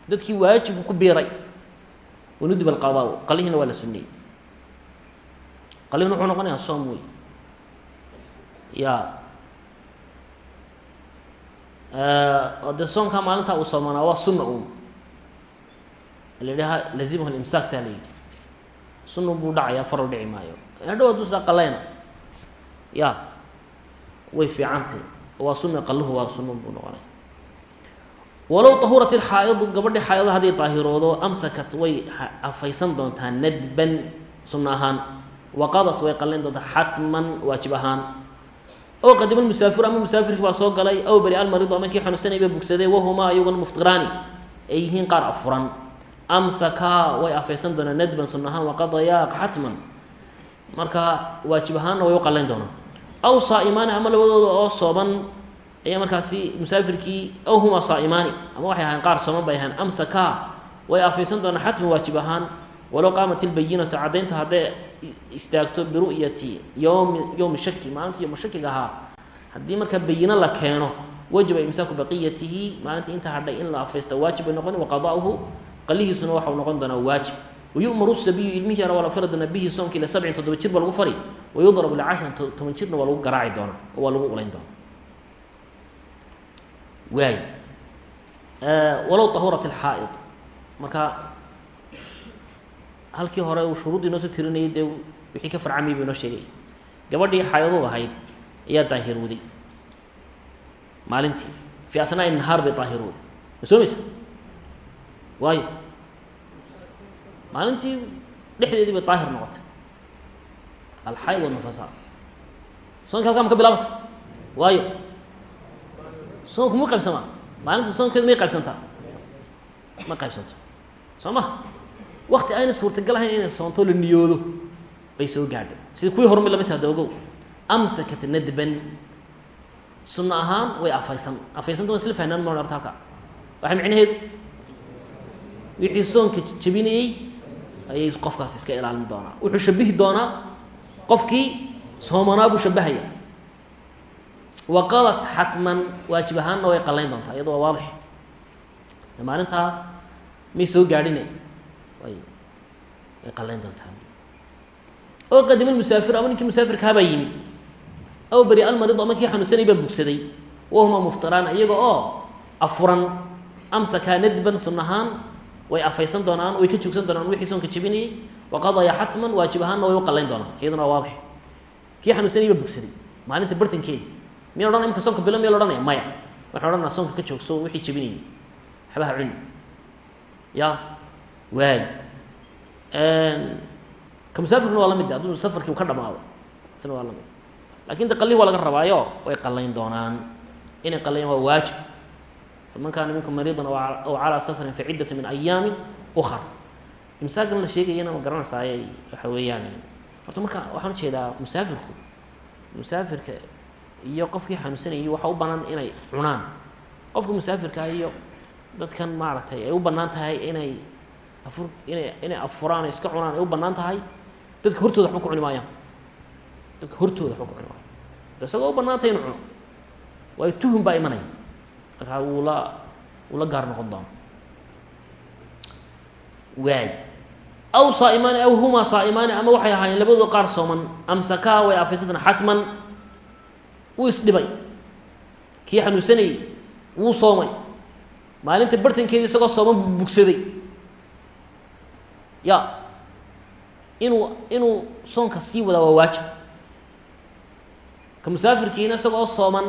Dadkii waajibku ku biiray. Wanudib alqadaa qalihina waa la suneeyey qalihina wuxuu noqonayaa soom wey ya. Dee soonkaa maalintaa uu soomanaa waa sunna un la yidhaha lazimahu limsaak taa la yidhi. Sunna buu dhacayaa faral dhici maayo. Hadhow hadduu qalayna ya way fiicantay waa sunna qaluhu waa sunna buu noqonaya walow tahurat ilxaa'idu gabadhi xaa'ida hadday daahiroodo amsakat way afaysan doontaa nadban sunna ahaan. Waqadat way qallayn doontaa xatman waajib ahaan. Ow qadima musaafiru ama musaafirkii baa soo galay aw beri almaridu ama kii xanuunsanay ba wahumaa iyaguna muftiraani. Ay yihiin qaar afuran. Amsakaa way afaysan doonaan nadban sunna ahaan. Waqadayaa xatman marka waajib ahaanna way u qallayn doonaan aw saa'imaani ama labadooda oo sooban ayaa markaasi musaafirkii aw huma saa'imaani ama waxay ahayn qaar sooman bay ahayn amsakaa way afaysan doonaan xatman waajib ahaan. Walow qaamat ilbayinatu caddayntu hadday istaagto biru'yati yowmi yowmi shaki maalinta yowmu shakiga ahaa haddii markaa bayino la keeno wajiba imsaaku baqiyatihi maalinta inta hadhay in la afaysta waajib bay noqon waqadaa'uhu qalihiisuna waxau noqon doonaa waajib wayu'maru sabiyu ilmihi yara waa la fari doonaa bihi soomkii ila sabcin toddoba jir baa lagu fari wayudrabu licashrin toban jirna waa lagu garaaci doonaa oo waa lagu ulayn doonaa waay walow tahurat ilxaa'id marka halkii hore uu shuruuddii noo soo tirinayay dee wixii ka farcamay buu inoo sheegay gabadhii xaayadood ahayd ayaa daahirooday maalintii fii asnaa'i nahaar bay daahirooday ma soomaysa waayo maalintii dhexdeedii bay daahir noqotay alxayd wanufasa soonki halkaa ma ka bilaabaysa waayo. Soonku ma qaybsamaa maalinta soonkeedu may qaybsantaa ma qaybsanto. Soo ma wakti ayna suurtagal ahayn inay soonto la niyoodo bay soo gaadhay. Sida kuwii la mid taha daogow amsakat nadban. Sunno ahaan way afaysan. Afaysanta waan isla fahnaan maan horta halka waxay micnaheedu? Wixii soonka jebinayey ayay qofkaas iska ilaalin doonaa. Wuxuu shabihi doonaa qofkii soomanaa buu shabahaya waqalat xatman waajib ahaanna way qallayn doontaa iyado waa waadix. Maalintaa may soo gaadhine way way qallayn doontaa. Oo qadima musaafir ama ninkii musaafirkahabaa yimid. Aw beri almarid ama kii xanuunsanay baa bugsaday. Wahuma muftiraan iyaga oo afuran amsakaa nadban sun way afaysan doonaan way ka joogsan doonaan wixii soonka jebinayay waqadaya xatman waajib ahaanna way u qallayn doonaan. Iyaduna waa waadix kii xanuunsanay baa bugsaday maalinta bartankeedi miya odhan imka soonka bilo miya la ohanaya maya. Waxaan odhanaa soonka ka joogso wixii jebinayay waxbaha cuni. Ya? Waay. Ka musaafirkuna waa la mid hadduu safarkii ka dhamaado isna waa la mid. Lakin de qallihi waa laga rabaayo way qallayn doonaan. Inay qallayan waa waajib faman kaana minkum mariidan aw calaa safarin faciddatu min ayaami ukar imsaakan la sheegayana ma garanaysaayay waxa weeyaan horta marka waxaan u jeedaa musaafirku musaafirka iyo qofkii xanuunsanayay waxaa u bannaan inay cunaan qofka musaafirka iyo dadkan maaragtay ay u bannaan tahay inay afur inay inay afuraan iska cunaan ay u bannaan tahay dadka hortooda waxba ku cuni maayaan dadka hortooda waxba ku cuni maayan da isagoo u bannaan tahay inu cuno waayo tuhum baa imanaya markaa wuu la wuu la gaar noqon doona waay aw saaimaani aw humaa saaimaani ama waxay ahaayeen labadoo qaar sooman amsakaa way afaysatna xatman. Wuu isdhibay kii xanuunsanayey wuu soomay. Maalinta bartankeedii isagoo sooman buu bugsaday. Ya inuu inuu soonka sii wadaa waa waajib. Ka musaafirkiina isagoo sooman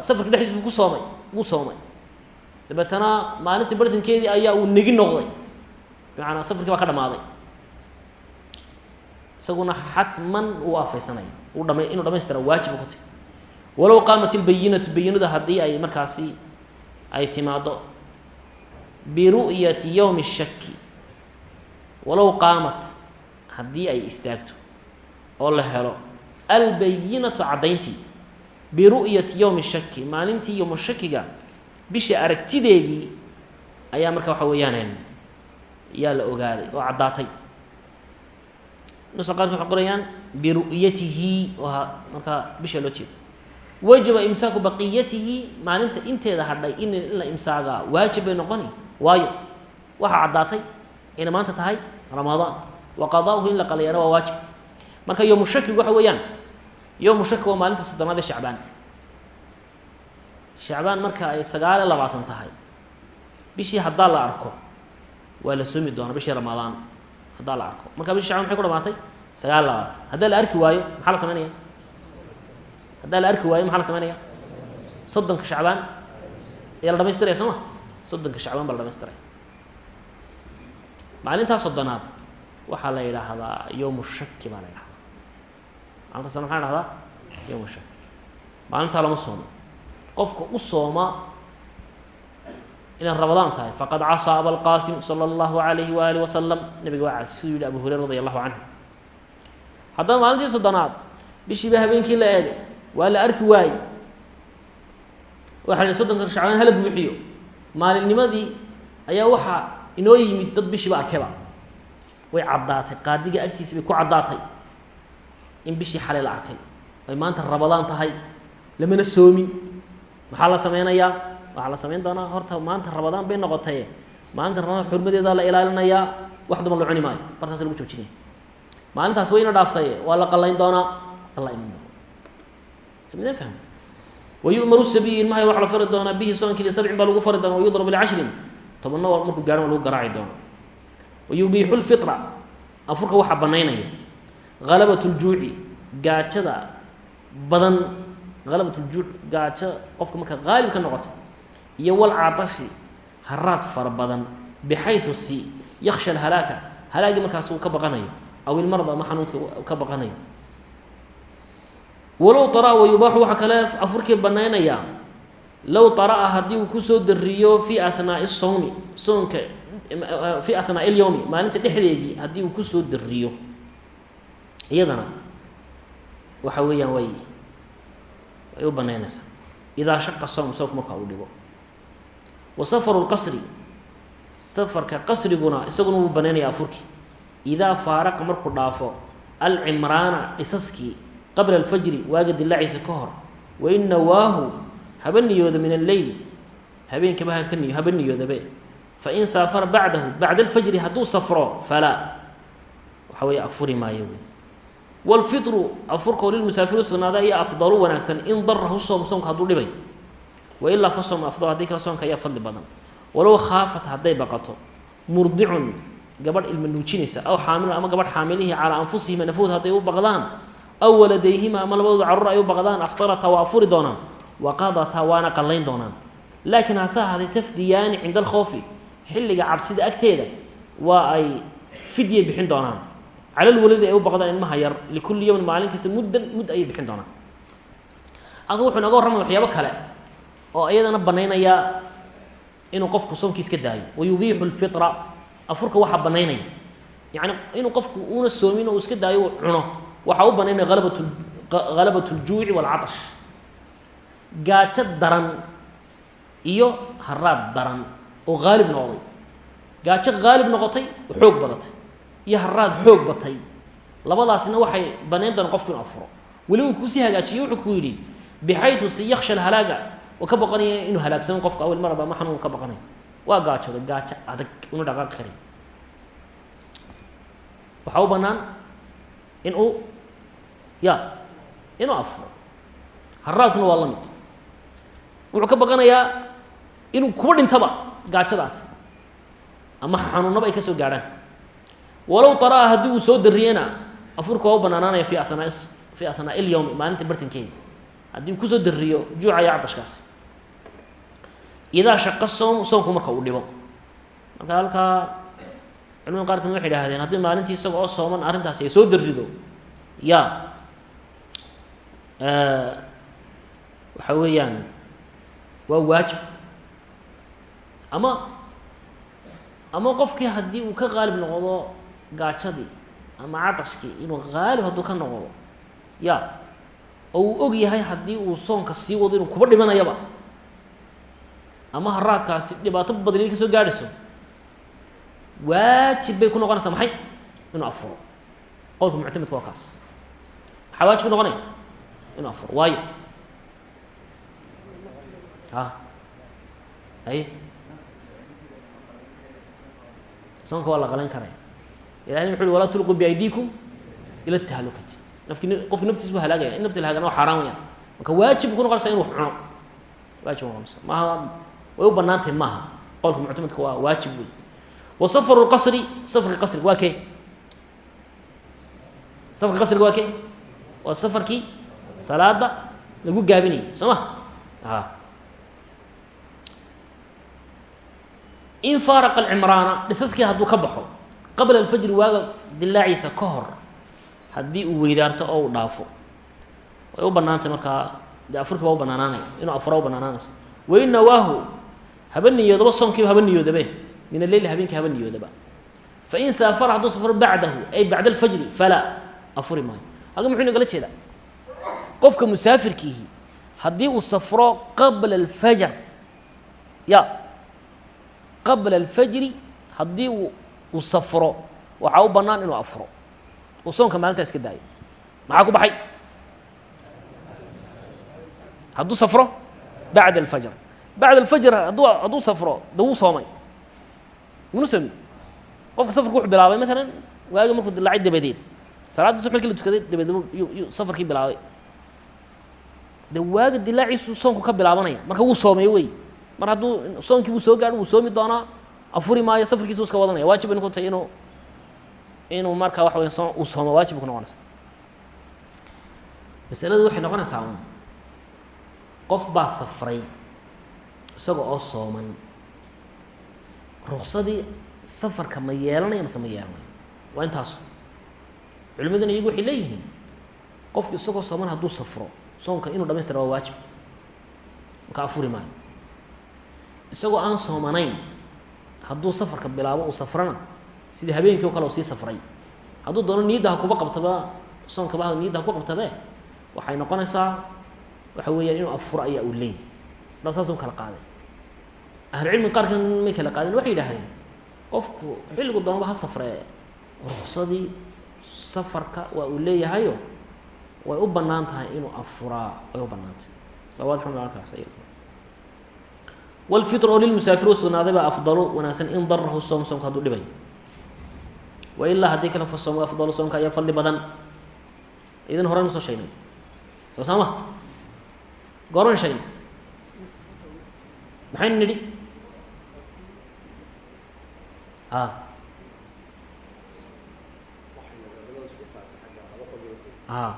safarka dhexdiis buu ku soomay wuu soomay. Dabeetana maalinta bartankeedii ayaa uu negi noqday. Bimacnaa safarkii baa ka dhamaaday isaguna xatman uu afaysanaya u dhama inuu dhamaystira waajiba ku tahy walow qaamat ilbayinatu bayinadu haddii ay markaasi ay timaado biru'yati yowmi shaki walow qaamat haddii ay istaagto oo la helo. Albayinatu caddayntii biru'yati yowmi shaki maalintii yowmu shakiga bisha aragtideedii ayaa marka waxa weeyaan yaa la ogaaday oo caddaatay. Nusa qaarka waxay qorayaan biru'yatihi oo bisha loo jeedo. Wajaba imsaaku baqiyatihi maalinta inteeda hadhay in la imsaagaa waajib noqoni waayo waxaa caddaatay inay maanta tahay ramadaan wa qadaauhu in la qalayaana waa waajib. Marka yowmu waxa weeyaan yowmu shaki waa maalinta soddonaad ee shacbaan shacbaan marka ay sagaal iyo labaatan tahay bishii haddaa la arko waa la soomi doonaa bishii ramadaan haddaa la arko marka bishi shacban maxay ku dhamaatay sagaal iyo labaatan haddaa la arki waayo maxaa la sameynaya haddaa la arki waayo maxaa la sameynaya soddonka shacbaan ayaa la dhamaystiraya waxaa la yidhaahdaa yowmu shaki baa la yidhahdaa maalinta soddonaad maxaa la dhahdaa? Yowmu shaki maalintaa lama soomo. Qofka u sooma inay rabadaan tahay. Faqad casaa abalqaasim sala allahu alayhi waaalih wasalam nabiga waa cas yihi abu hureyra radi allahu canhu haddaba maalintii soddonaad bishiiba habeenkii la eegay. Waa la arki waayey. Waxa la soddonka shacbaan hala buuxiyo. Maalinnimadii ayaa waxaa inoo yimid dad bishiiba arkeba way caddaatay. Qaadiga agtiisa bay ku caddaatay in bishii xalay la arkay. Ay maanta rabadaan tahay lamana soomin. Maxaa la sameynayaa waxaa la samayn doonaa horta maanta rabadaan bay noqotaye maalinta rabadaan xurmadeeda la ilaalinayaa wax daban la cuni maayo. Bartaas lagu joojinaya maalintaas wayna dhaaftaye waa la qallayn doonaa? Alla iman doona samideen fahma wayu'maru sabiyi ilmahay waxaa la fari doonaa? Bihi soonkii lisabcin baa lagu fari doona wayudrabu licashrin. Tobanna markuu gaarhan lagu garaaci doona wayubiixu lfitra afurka waxaa banaynaya halabat ljuuci gaajada badan halabat ljuuc gaajo qofka markaa haalib ka noqota iyo walcatashi haraad fara badan bixayu si yaksha halaaka halaagii markaas uu ka baqanayo aw ilmarda ama xanuunkii ka baqanayo. Walow ara wa waxaa kale afurkii banaynayaa low araa haddii uu ku soo dariyo fi anaai sawmi soonka fi anaai lyowmi maalinta dhexdeedii haddii uu ku soo dariyo iyadana waxa weeyaan way way u banaynaysaa idaa shaqa sawm soonku marka uu dhibo. Wa safaru اlqasri safarka qasriguna isaguna wuu banaynaya afurkii. Idaa faaraqa markuu dhaafo alcimraana dhisaskii qabla alfajri waaga dilaaciisa ka hor wain nawaahu haba niyooda min alleyli habeenkaba haka niyo haba niyoodabe fain saafara bacdahu bacda alfajri hadduu safro falaa. Waxa weeye afuri maayo wey wاlfiطru afurkao lilmusaafiri usugnaada iyo afdalu wanaagsan in darahu soom soomka hadduu dhibay wailaa fa soom afdal haddii kale soomka ayaa fadli badan walow khaafat hadday baqato murdicun gabadh ilma nuujinaysa aw xaamilun ama gabadh xaamilihii calaa anfusihima nafood hadday u baqdaan aw waladayhima ama labadooda carruur ay u baqdaan aftarata waa afuri doonaan waqadata waana qallayn doonaan laakiin hase ahaatee tafdiyaani cinda alkhoofi xilliga cabsida agteeda waa ay fidye bixin doonaan calalwaladi ay u baqdaan ilmaha yar likulli yowmin maalin kasta muddan mudd ayay bixin doonaan. Halkan wuxuu naga warramaya waxyaabo kale oo iyadana banaynaya inuu qofku soomkiis ka daayo. Wayubiixu lfitra afurka waxaa banaynaya yacni inuu qofku uuna soomin oo iska daayo uu cuno waxaa u banaynaya alabat halabat ljuuci waalcatash gaajo daran iyo haraad daran oo haalib noqday. Gaajo haalib noqotay oo xoog badatay iyo haraad xoog batay. Labadaasna waxay banayn doonaan qofku inu afuro weli uu ku sii hagaajiyey wuxuu ku yidhi bixayu si yaksha alhalaaga oo ka baqanaya inuu halaagsamo qofka awil marad ama xanuun ka baqanayo waa gaajooda gaajo adag una dhaqaaqi karay waxaa u banaan in uu ya inuu afuro. Haraadkuna waa la mid. Wuxuu ka baqanayaa inuu kuba dhintaba gaajadaas ama xanuunnaba ay ka soo gaadhaan walow ara'aa haddii uu soo dariyena afurka waa u banaanaanaya fi anaa fi athnaa lyawmi maalinta bartankeeda haddii uu ku soo dariyo juucaya cadashkaas idaa shaqa soom soonku marka uu dhibo. Marka halkaa culimada qaar ka mid waxay idhahdeen haddii maalintii isaga oo sooman arrintaasi ay soo darido ya waxa weeyaan waa waajib. Ama ama qofkii haddii uu ka qaalib noqdo gaajadii ama cadashkii inuu haalib hadduu ka noqdo. Ya oo uu og yahay haddii uu soonka sii wado inuu kuba dhimanayaba. Ama haraadkaasi dhibaato badani ka soo gaadhayso waajib bay ku noqonaysaa maxay? Inuu afuro. Qowlka muctamedka waa kaas. Maxaa waajib ku noqonaya inuu afuro. Waayo. A aye soonka waa la qalayn karaya ilahay wuxu uhi walaa tulquu biaydiikum ila tahalukati nafki qofki naftiis bu halaagaya in nafti la hagana wa xaaraan wayaan marka waajib ku noqonaysa inu cuno waajib noqonaysa maaha way u bannaan tahay maaha qowlka muctamedka waa waajib wey wa safaru lqasri safarka qasriga waa kee safarka qasriga waa kee waa safarkii salaada lagu gaabinayay soo ma a in faaraqa alcimraana dhisaskii hadduu ka baxo qabla alfajri waaga dilaaciisa ka hor uu weydaarto oo uu dhaafo. Way u banaantay markaa dee baa u banaanaanaya inuu afura u banaanaanaysa wain nawaahu haba niyoodaba soonkiiba haba niyoodabe min alleyli habeenkii haba niyoodaba fain saafara hadduu safro bacdahu ay bacda alfajri falaa afuri maayo. Halkan muxuu inagala jeedaa? Qofka musaafirkiihi haddii uu safro qabla alfajr ya qabla alfajri haddii uu uu safro. Waxaa u bannaan inuu afuro uu soonka maalintaa iska daayo. Maxaa ku baxay? Hadduu safro bacda alfajr. Bacda alfajr hadduu hadduu safro de wuu soomay. Munu soomi qofka safarku wuxuu bilaabay maalan waagi markuu dilaacay dabadeed. Salaaddii subax markii la tukaday dabadeed yuu safarkii bilaabay. De waaga dilaaciisu soonku ka bilaabanaya. Marka wuu soomay wey. Mar hadduu soonkii buu soo gaadho wuu soomi doonaa afuri maayo safarkiisa u iska wadanaya. Waajib bay noqotay inuu inuu markaa waxa soo uu sooma waajib ku noqonaysaa masaladu waxay noqonaysaa un. Qof baa safray isaga oo sooman. Ruksadii safarka ma yeelanaya mase ma yeelanayo waa intaas. Culimaduna iyagu waxay leeyihiin qofku isagoo sooman hadduu safro soomka inuu dhamaystira waa waajib. Marka afuri maayo. Isagoo aan soomanayn hadduu safarka bilaabo uu safrana sidii habeenkii o kale u sii safray. Hadduu doono niyadda ha kuba qabtaba soomkaba niyadda ha ku qabtabe waxay noqonaysaa waxa weeyaan inuu afuro ayaa uu leeyahy da saas kala qaaday. Ahlucilmiga qaarkan may kala qaadeen waxay yidhaahdeen qofku xilligu doonaba ha safree ruksadii safarka waa uu leeyahayo way u bannaan tahay inuu afuraa way u banaantay labaad xun halkaas wlfitr oo lilmusaafir u sugnaaday baa afdalu wanaagsan in darahu soom soomka hadduu dhibay wa ilaa haddii kale fa soom afdalu soomka ayaa fadli badan idin horeynu soo sheegnay soo saama goran sheegnay maxaynu nidhi a a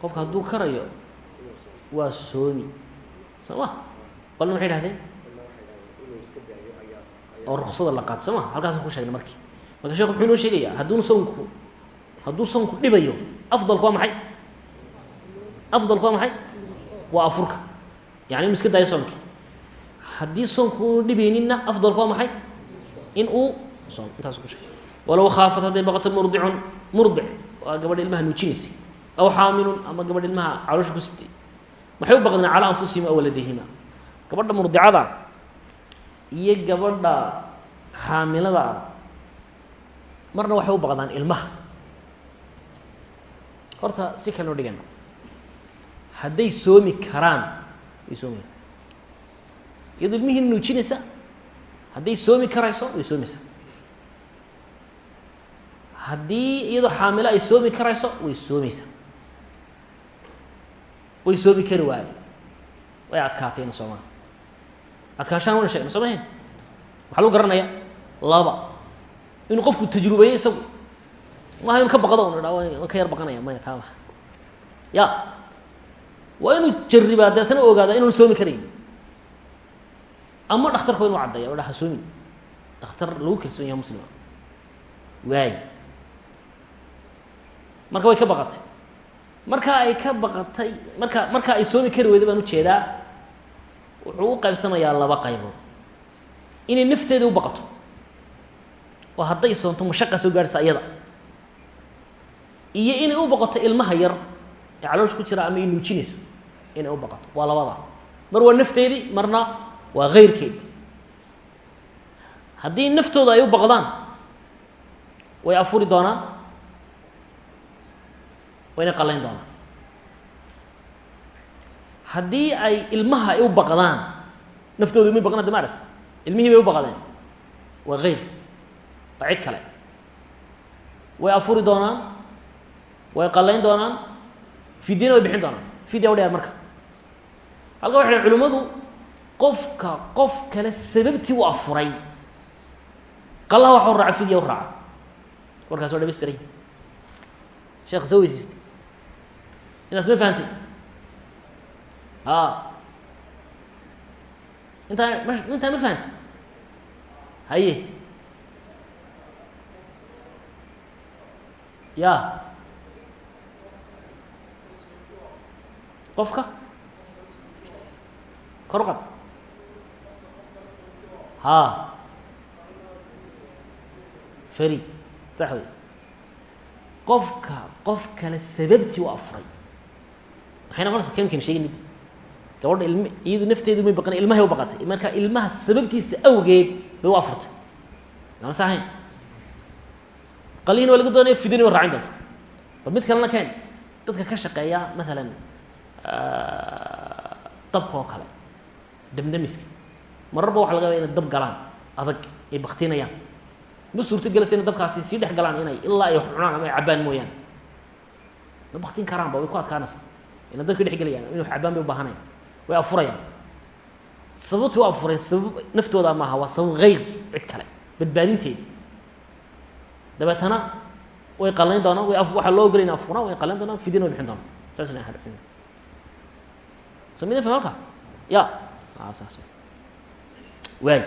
qofka hadduu karayo waa soomi soo ma qolna maxay dhahdeen oo ruksada la qaato soo ma halkaasaan ku sheegnay markii. Marka sheekhu muxuu inoo sheegayaa hadduu soonku hadduu soonku dhibayo afdalku waa maxay? Afdalku waa maxay? Waa afurka. Yani inu iska daayo soomkii haddii soonku dhibayninna afdalku waa in uu soom intaas ku sheegay. Walow khaafat hadday baqato murdicun murdic waa gabadha ilmaha nuujinaysa. Aw xaamilun ama gabadh ilmaha caloosha ku maxay u baqdeen calaa anfusihim aw waladihima gabadha murdicada iyo gabadha xaamilada marna waxay u baqdaan ilmaha. Horta si kale noo dhigana hadday soomi karaan way soomi. Iyadoo ilmihii nuujinaysa hadday soomi karayso way soomaysaa haddii iyadoo xaamilo ay soomi karayso way soomaysaa way soomi kari waaye way adkaatayna soomaa adkaashaan wana sheegna soo mahayn maxaa lagu garanaya laba. Inuu qofku tajrubeeyo isagu. Maaha inu ka baqdo un dha waan ka yar baqanaya maya taa maha ya. Waa inuu jaribaa deetana ogaada inuun soomi karayn. Ama dhakhtarkoo inu caddaya o dha ha soomin. Dhakhtar lagu kalsoon yaha muslima waay. Marka way ka baqatay marka ay ka baqatay marka marka ay soomi kari weyda baan u jeedaa wuxuu u qaybsamayaa laba qaybood. Inay nafteeda u baqato. Oo hadday soonto mashaqa soo gaadhaysa iyada. Iyo inay u baqato ilmaha yar ee caloosha ku jira ama ay nuujinayso inay u baqato. Waa labada. Mar waa nafteedii marna waa keyrkeed haddii naftooda ay u baqdaan way afuri doonaan wayna qalayn doonaan haddii ay ilmaha ay u baqdaan naftooda may baqnaan de ma ilmihii bay u baqdeen. Waa keyr waa cid kale. Way afuri doonaan way qalayn doonaan fidyana way bixin doonaan. Fidya u dheer marka. Halka waxay dhn culimmadu qofka qof kale sababtii u afuray qalaha waxa u raaca fidya u raaca. Warkaas waa dhamaystiray sheekha soo weysiistay intaas ma fahantay a intaa ma intaa ma fahantay haye. Ya. Qofka? Kor qad ha. Feri sax wey qofka qof kale sababtii u afuray maxay noqonaysa kamkan sheegin gabadha ilm iyadu nafteedu may baqana ilmahay u baqatay. Marka ilmaha sababtiisa awgeed bay u afurtay. Maana sa ahayn qalihin waa laga doonaya raacin doonta mid kalena keen dadka ka shaqeeya maalan dabka oo kale damdamiska mararba waxa laga yaba inay dab galaan adag ay baktinayaan ma suurto gelaysa ina dabkaasi sii dhex galaan inay ilaa ay cunaan ama ay cabbaan mooyaane ma baktin karaanba way ku adkaanaysa ina dabka dhex gelayaan inu cabbaan bay ubaahanayaan way afurayaan. Sababtii u afuray sabab naftooda maaha waa sabab hayr cid kale. Badbaadinteedi. Dabeetana way qalayn doonaan way waxaa loo ogolay in afuraan way qalayn doonaan fidina way bixin doonaan. Saasna ahlu cilmi samida faham halka? Ya. Saas waay.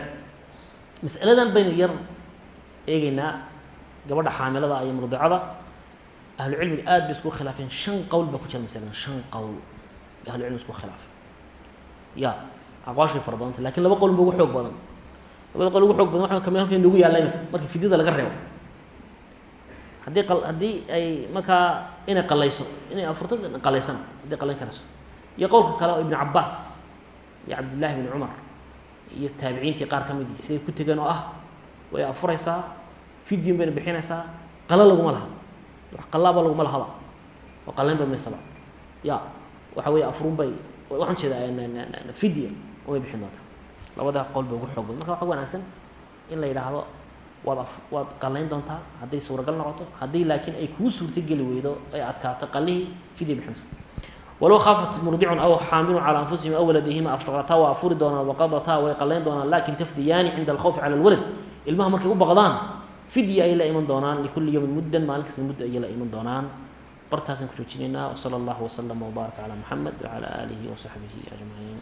Masaladan baynu yar eegeynaa gabadha xaamilada iyo murdicada ahlucilmiga aad bay isku khilaafeen shan qowl baa ku jira masaladan shan qowl bay ahlucilmiga isku khilaafeen ya aqwaash bay fara badanta laakiin laba qowl ugu xoog badan labada qowl ugu xoog badan waa ka mid halka nagu yaalla imika markii fidyada laga reebo haddii qa haddii ay markaa inay qalayso inay afurto qalaysana hadday qalayn karayso iyo qowlka kale oo cabaas iyo cabdillahi bn cumar iyo taabiciintii qaar ka midii siday ku tegeen oo ah way afuraysaa fidyun bayna bixinaysaa qala laguma laha wax qalaaba laguma lahaba oo qalaynba maysaba. Ya waxa weeye afrun bay waxaan jeedaa fidya umay bixin doontaa. Labada qowl ba ugu xoog badan. Marka waxa wanaagsan in la yidhaahdo waad waad qalayn doontaa hadday suuragal noqoto haddii laakiin ay kuu suurto geli weydo ay adkaato qalihii fidya bixinaysa. Walow khaafat murdicun aw xaamilun calaa anfusihim aw waladihima aftaqataa waa afuri doonaan waqadataa way qalayn doonaan laakiin tafdiyaani cinda alkhawfi cala alwalad. Ilmaha markay u baqdaan fidya ayay la iman doonaan likulli yowmin muddan maalin kasta muddo ayay la iman doonaan. Bartaasaan ku joojinaynaa wsala allahu waslama wbaaraka calaa muxamed wacala aalihi wasaxbihi ajmaciin